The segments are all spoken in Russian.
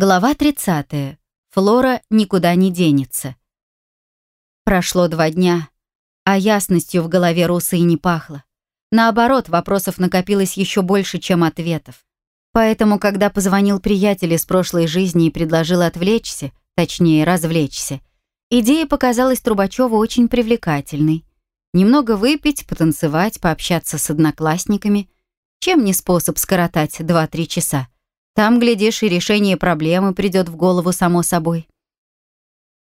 Глава 30. Флора никуда не денется. Прошло два дня, а ясностью в голове Русы и не пахло. Наоборот, вопросов накопилось еще больше, чем ответов. Поэтому, когда позвонил приятель из прошлой жизни и предложил отвлечься, точнее, развлечься, идея показалась Трубачеву очень привлекательной. Немного выпить, потанцевать, пообщаться с одноклассниками. Чем не способ скоротать 2-3 часа? Там, глядишь, и решение проблемы придет в голову само собой.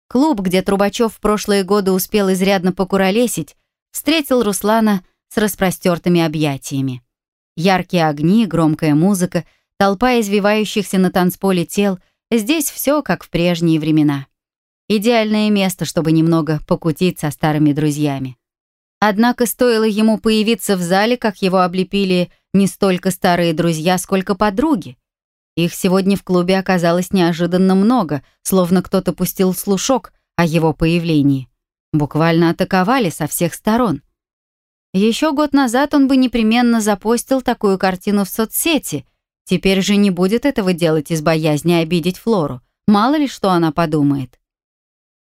Клуб, где Трубачев в прошлые годы успел изрядно покуролесить, встретил Руслана с распростертыми объятиями. Яркие огни, громкая музыка, толпа извивающихся на танцполе тел — здесь все как в прежние времена. Идеальное место, чтобы немного покутить со старыми друзьями. Однако стоило ему появиться в зале, как его облепили не столько старые друзья, сколько подруги. Их сегодня в клубе оказалось неожиданно много, словно кто-то пустил слушок о его появлении. Буквально атаковали со всех сторон. Еще год назад он бы непременно запостил такую картину в соцсети. Теперь же не будет этого делать из боязни обидеть Флору. Мало ли, что она подумает.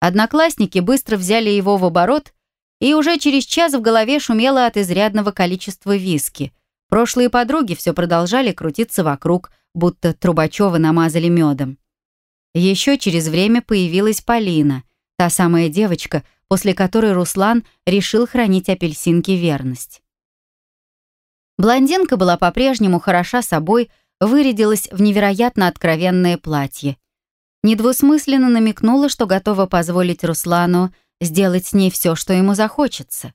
Одноклассники быстро взяли его в оборот, и уже через час в голове шумело от изрядного количества виски. Прошлые подруги все продолжали крутиться вокруг, будто Трубачева намазали медом. Еще через время появилась Полина, та самая девочка, после которой Руслан решил хранить апельсинке верность. Блондинка была по-прежнему хороша собой, вырядилась в невероятно откровенное платье. Недвусмысленно намекнула, что готова позволить Руслану сделать с ней все, что ему захочется.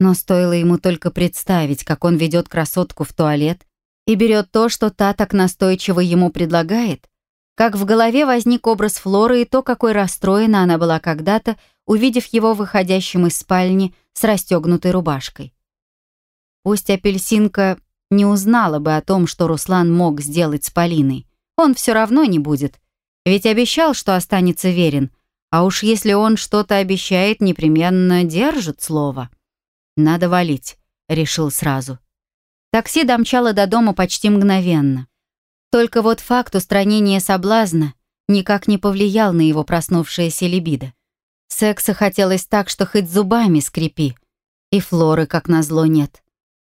Но стоило ему только представить, как он ведет красотку в туалет, и берет то, что та так настойчиво ему предлагает, как в голове возник образ Флоры и то, какой расстроена она была когда-то, увидев его выходящим из спальни с расстегнутой рубашкой. Пусть апельсинка не узнала бы о том, что Руслан мог сделать с Полиной, он все равно не будет, ведь обещал, что останется верен, а уж если он что-то обещает, непременно держит слово. «Надо валить», — решил сразу. Такси домчало до дома почти мгновенно. Только вот факт устранения соблазна никак не повлиял на его проснувшееся либидо. Секса хотелось так, что хоть зубами скрипи. И Флоры, как назло, нет.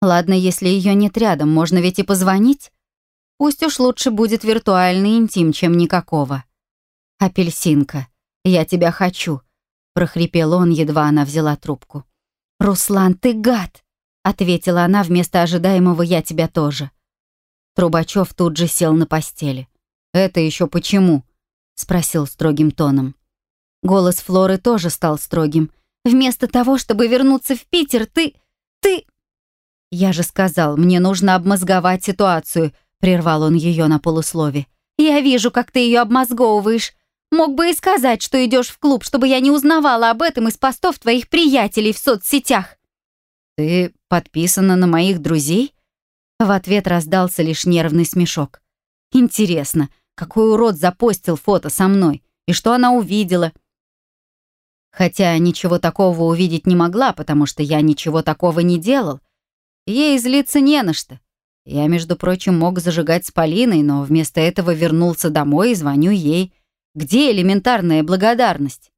Ладно, если ее нет рядом, можно ведь и позвонить. Пусть уж лучше будет виртуальный интим, чем никакого. «Апельсинка, я тебя хочу», — прохрипел он, едва она взяла трубку. «Руслан, ты гад!» Ответила она вместо ожидаемого «я тебя тоже». Трубачев тут же сел на постели. «Это еще почему?» — спросил строгим тоном. Голос Флоры тоже стал строгим. «Вместо того, чтобы вернуться в Питер, ты... ты...» «Я же сказал, мне нужно обмозговать ситуацию», — прервал он ее на полуслове. «Я вижу, как ты ее обмозговываешь. Мог бы и сказать, что идешь в клуб, чтобы я не узнавала об этом из постов твоих приятелей в соцсетях». «Ты подписана на моих друзей?» В ответ раздался лишь нервный смешок. «Интересно, какой урод запостил фото со мной? И что она увидела?» Хотя ничего такого увидеть не могла, потому что я ничего такого не делал. Ей злиться не на что. Я, между прочим, мог зажигать с Полиной, но вместо этого вернулся домой и звоню ей. Где элементарная благодарность?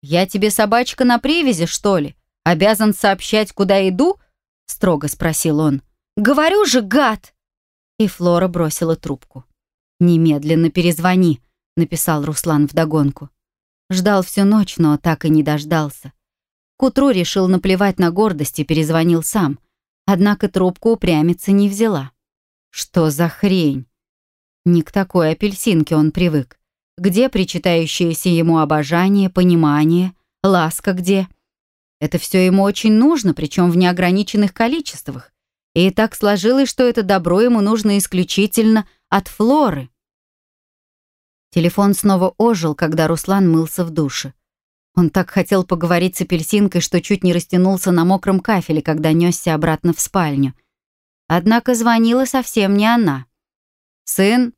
«Я тебе собачка на привязи, что ли?» Обязан сообщать, куда иду?» — строго спросил он. «Говорю же, гад!» И Флора бросила трубку. «Немедленно перезвони», — написал Руслан вдогонку. Ждал всю ночь, но так и не дождался. К утру решил наплевать на гордость и перезвонил сам. Однако трубку упрямиться не взяла. Что за хрень? Не к такой апельсинке он привык. Где причитающееся ему обожание, понимание, ласка где? Это все ему очень нужно, причем в неограниченных количествах. И так сложилось, что это добро ему нужно исключительно от Флоры. Телефон снова ожил, когда Руслан мылся в душе. Он так хотел поговорить с апельсинкой, что чуть не растянулся на мокром кафеле, когда несся обратно в спальню. Однако звонила совсем не она. «Сын,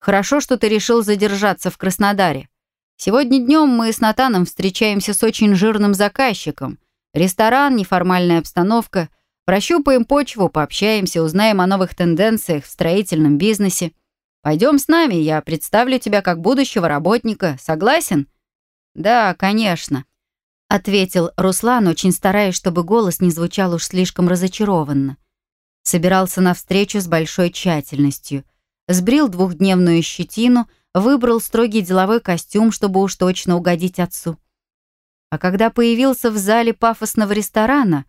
хорошо, что ты решил задержаться в Краснодаре. Сегодня днем мы с Натаном встречаемся с очень жирным заказчиком. Ресторан, неформальная обстановка. Прощупаем почву, пообщаемся, узнаем о новых тенденциях в строительном бизнесе. Пойдем с нами, я представлю тебя как будущего работника. Согласен?» «Да, конечно», — ответил Руслан, очень стараясь, чтобы голос не звучал уж слишком разочарованно. Собирался на встречу с большой тщательностью. Сбрил двухдневную щетину, выбрал строгий деловой костюм, чтобы уж точно угодить отцу. А когда появился в зале пафосного ресторана,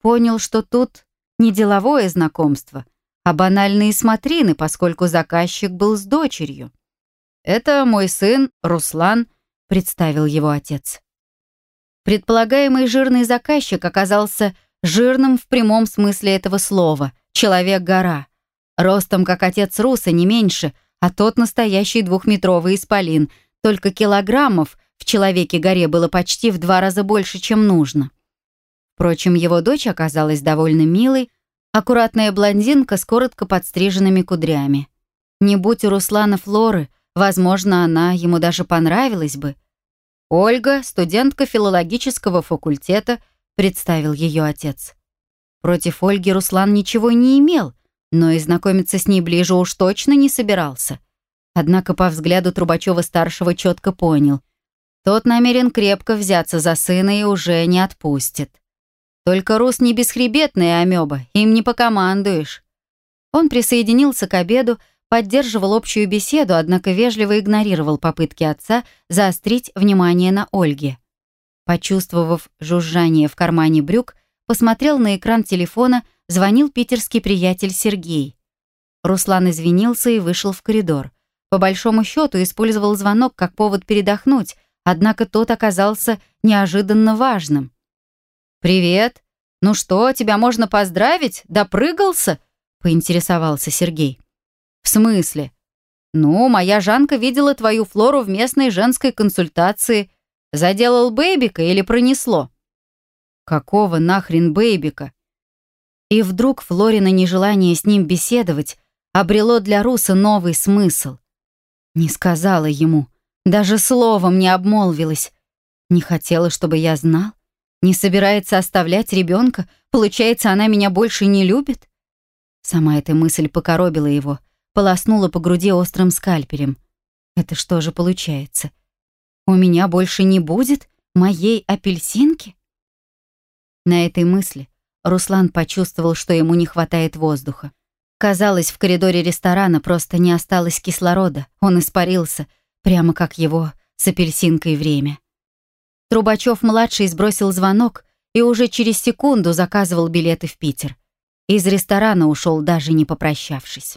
понял, что тут не деловое знакомство, а банальные смотрины, поскольку заказчик был с дочерью. «Это мой сын Руслан», — представил его отец. Предполагаемый жирный заказчик оказался жирным в прямом смысле этого слова, человек-гора. Ростом, как отец Руса, не меньше, а тот настоящий двухметровый исполин, только килограммов в человеке-горе было почти в два раза больше, чем нужно. Впрочем, его дочь оказалась довольно милой, аккуратная блондинка с коротко подстриженными кудрями. Не будь у Руслана Флоры, возможно, она ему даже понравилась бы. Ольга, студентка филологического факультета, представил ее отец. Против Ольги Руслан ничего не имел, но и знакомиться с ней ближе уж точно не собирался. Однако по взгляду Трубачева-старшего четко понял. Тот намерен крепко взяться за сына и уже не отпустит. Только Рус не бесхребетная амеба, им не покомандуешь. Он присоединился к обеду, поддерживал общую беседу, однако вежливо игнорировал попытки отца заострить внимание на Ольге. Почувствовав жужжание в кармане брюк, посмотрел на экран телефона, звонил питерский приятель Сергей. Руслан извинился и вышел в коридор. По большому счету использовал звонок как повод передохнуть, однако тот оказался неожиданно важным. «Привет! Ну что, тебя можно поздравить? Допрыгался?» — поинтересовался Сергей. «В смысле?» «Ну, моя Жанка видела твою Флору в местной женской консультации. Заделал бэйбика или пронесло?» «Какого нахрен бэйбика?» И вдруг Флорина нежелание с ним беседовать обрело для Руса новый смысл. Не сказала ему, даже словом не обмолвилась. Не хотела, чтобы я знал. Не собирается оставлять ребенка? Получается, она меня больше не любит? Сама эта мысль покоробила его, полоснула по груди острым скальпелем. Это что же получается? У меня больше не будет моей апельсинки? На этой мысли Руслан почувствовал, что ему не хватает воздуха. Казалось, в коридоре ресторана просто не осталось кислорода. Он испарился, прямо как его с апельсинкой время. Трубачев-младший сбросил звонок и уже через секунду заказывал билеты в Питер. Из ресторана ушел, даже не попрощавшись.